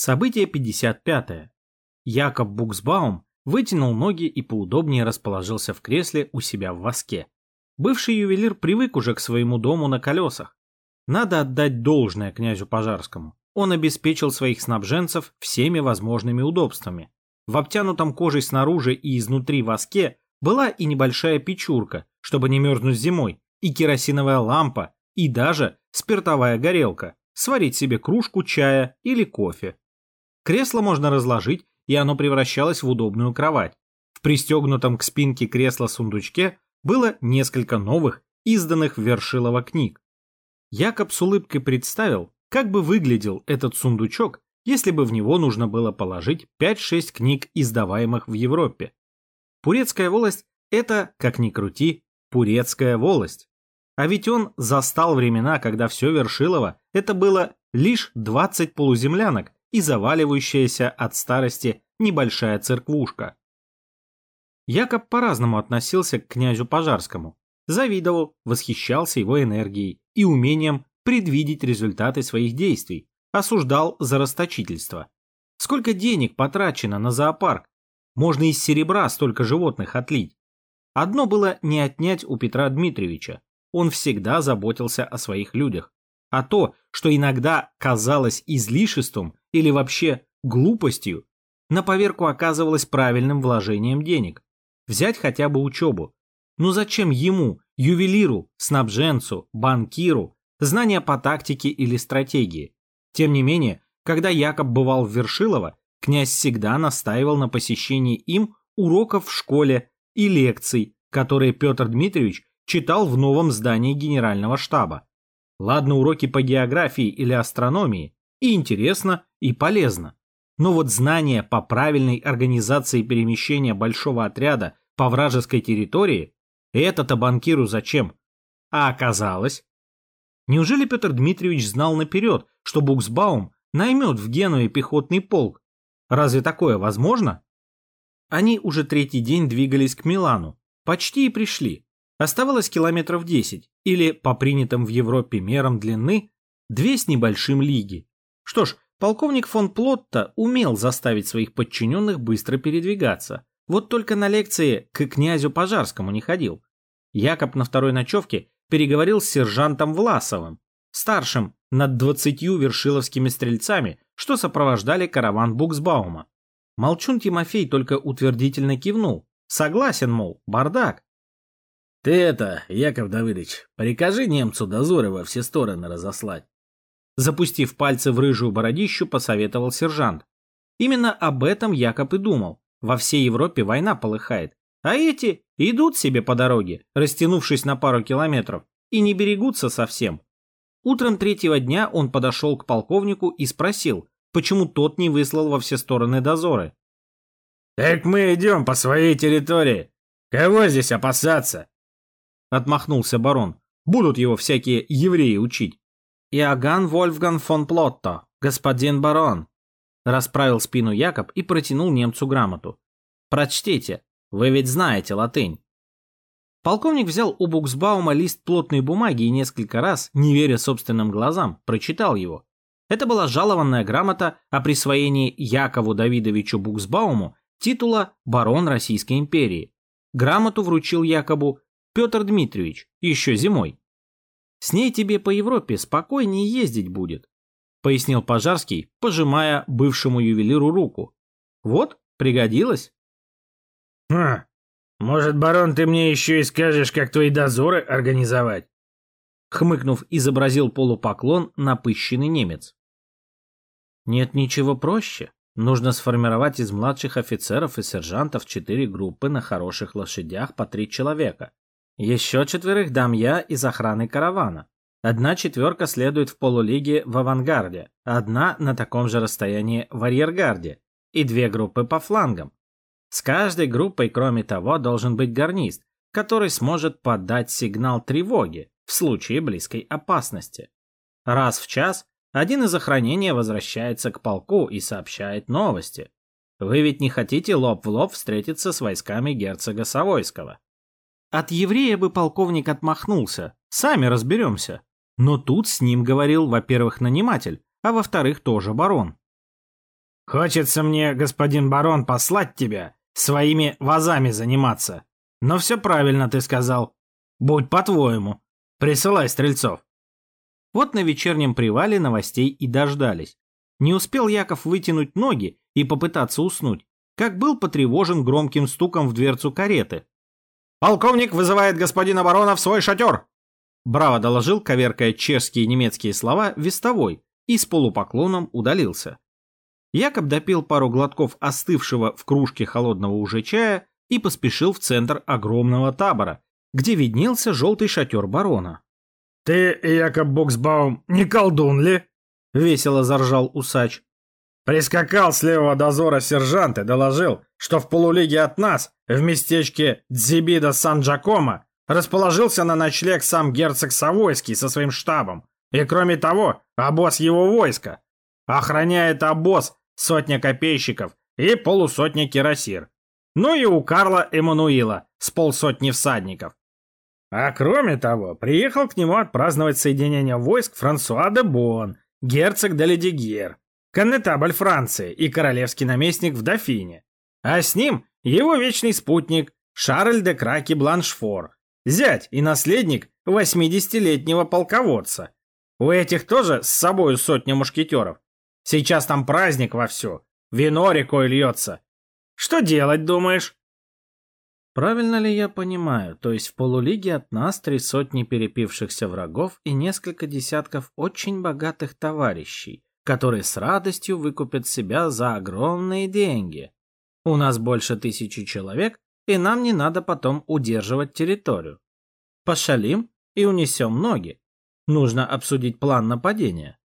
Событие 55. Якоб Буксбаум вытянул ноги и поудобнее расположился в кресле у себя в воске. Бывший ювелир привык уже к своему дому на колесах. Надо отдать должное князю Пожарскому. Он обеспечил своих снабженцев всеми возможными удобствами. В обтянутом кожей снаружи и изнутри воске была и небольшая печурка, чтобы не мерзнуть зимой, и керосиновая лампа, и даже спиртовая горелка, сварить себе кружку чая или кофе. Кресло можно разложить, и оно превращалось в удобную кровать. В пристегнутом к спинке кресла сундучке было несколько новых, изданных в Вершилова книг. Якоб с улыбкой представил, как бы выглядел этот сундучок, если бы в него нужно было положить 5-6 книг, издаваемых в Европе. Пурецкая волость – это, как ни крути, Пурецкая волость. А ведь он застал времена, когда все Вершилово – это было лишь 20 полуземлянок, и заваливающаяся от старости небольшая церквушка. Якоб по-разному относился к князю Пожарскому, завидовал, восхищался его энергией и умением предвидеть результаты своих действий, осуждал за расточительство. Сколько денег потрачено на зоопарк? Можно из серебра столько животных отлить. Одно было не отнять у Петра Дмитриевича. Он всегда заботился о своих людях. А то, что иногда казалось излишеством или вообще глупостью, на поверку оказывалось правильным вложением денег. Взять хотя бы учебу. Ну зачем ему, ювелиру, снабженцу, банкиру, знания по тактике или стратегии? Тем не менее, когда Якоб бывал в Вершилово, князь всегда настаивал на посещении им уроков в школе и лекций, которые Петр Дмитриевич читал в новом здании генерального штаба. Ладно, уроки по географии или астрономии, и интересно, и полезно. Но вот знания по правильной организации перемещения большого отряда по вражеской территории – это-то банкиру зачем? А оказалось... Неужели Петр Дмитриевич знал наперед, что Буксбаум наймет в Генуе пехотный полк? Разве такое возможно? Они уже третий день двигались к Милану. Почти и пришли. Оставалось километров 10, или, по принятым в Европе мерам длины, две с небольшим лиги. Что ж, полковник фон Плотта умел заставить своих подчиненных быстро передвигаться. Вот только на лекции к князю Пожарскому не ходил. Якоб на второй ночевке переговорил с сержантом Власовым, старшим над двадцатью вершиловскими стрельцами, что сопровождали караван Буксбаума. Молчун Тимофей только утвердительно кивнул. Согласен, мол, бардак. Ты это, Яков Давыдович, прикажи немцу дозоры во все стороны разослать. Запустив пальцы в рыжую бородищу, посоветовал сержант. Именно об этом Якоб и думал. Во всей Европе война полыхает. А эти идут себе по дороге, растянувшись на пару километров, и не берегутся совсем. Утром третьего дня он подошел к полковнику и спросил, почему тот не выслал во все стороны дозоры. «Так мы идем по своей территории. Кого здесь опасаться?» — отмахнулся барон. «Будут его всякие евреи учить». «Иоганн Вольфган фон Плотто, господин барон», — расправил спину Якоб и протянул немцу грамоту. «Прочтите, вы ведь знаете латынь». Полковник взял у Буксбаума лист плотной бумаги и несколько раз, не веря собственным глазам, прочитал его. Это была жалованная грамота о присвоении Якову Давидовичу Буксбауму титула «Барон Российской империи». Грамоту вручил Якобу Петр Дмитриевич, еще зимой. С ней тебе по Европе спокойнее ездить будет, пояснил Пожарский, пожимая бывшему ювелиру руку. Вот, пригодилось. Хм, может, барон, ты мне еще и скажешь, как твои дозоры организовать? Хмыкнув, изобразил полупоклон напыщенный немец. Нет ничего проще. Нужно сформировать из младших офицеров и сержантов четыре группы на хороших лошадях по три человека. Еще четверых дам я из охраны каравана. Одна четверка следует в полулиге в авангарде, одна на таком же расстоянии в арьергарде и две группы по флангам. С каждой группой, кроме того, должен быть гарнист, который сможет подать сигнал тревоги в случае близкой опасности. Раз в час один из охранения возвращается к полку и сообщает новости. Вы ведь не хотите лоб в лоб встретиться с войсками герцога Савойского. От еврея бы полковник отмахнулся. Сами разберемся. Но тут с ним говорил, во-первых, наниматель, а во-вторых, тоже барон. Хочется мне, господин барон, послать тебя своими вазами заниматься. Но все правильно ты сказал. Будь по-твоему. Присылай стрельцов. Вот на вечернем привале новостей и дождались. Не успел Яков вытянуть ноги и попытаться уснуть, как был потревожен громким стуком в дверцу кареты. «Полковник вызывает господина барона в свой шатер!» Браво доложил, коверкая чешские и немецкие слова, вестовой и с полупоклоном удалился. Якоб допил пару глотков остывшего в кружке холодного уже чая и поспешил в центр огромного табора, где виднелся желтый шатер барона. «Ты, Якоб Буксбаум, не колдун ли?» — весело заржал усач. «Прискакал с левого дозора сержант и доложил, что в полулиге от нас, в местечке Дзибида Сан-Джакомо, расположился на ночлег сам герцог Савойский со своим штабом. И кроме того, обоз его войска. Охраняет обоз сотня копейщиков и полусотня кирасир. Ну и у Карла Эммануила с полсотни всадников. А кроме того, приехал к нему отпраздновать соединение войск Франсуа де Бон, герцог де Ледигер, коннетабль Франции и королевский наместник в Дофине. А с ним его вечный спутник Шарль де Краки Бланшфор, зять и наследник 80-летнего полководца. У этих тоже с собою сотня мушкетеров. Сейчас там праздник вовсю, вино рекой льется. Что делать, думаешь? Правильно ли я понимаю, то есть в полулиге от нас три сотни перепившихся врагов и несколько десятков очень богатых товарищей, которые с радостью выкупят себя за огромные деньги. У нас больше тысячи человек, и нам не надо потом удерживать территорию. Пошалим и унесем ноги. Нужно обсудить план нападения.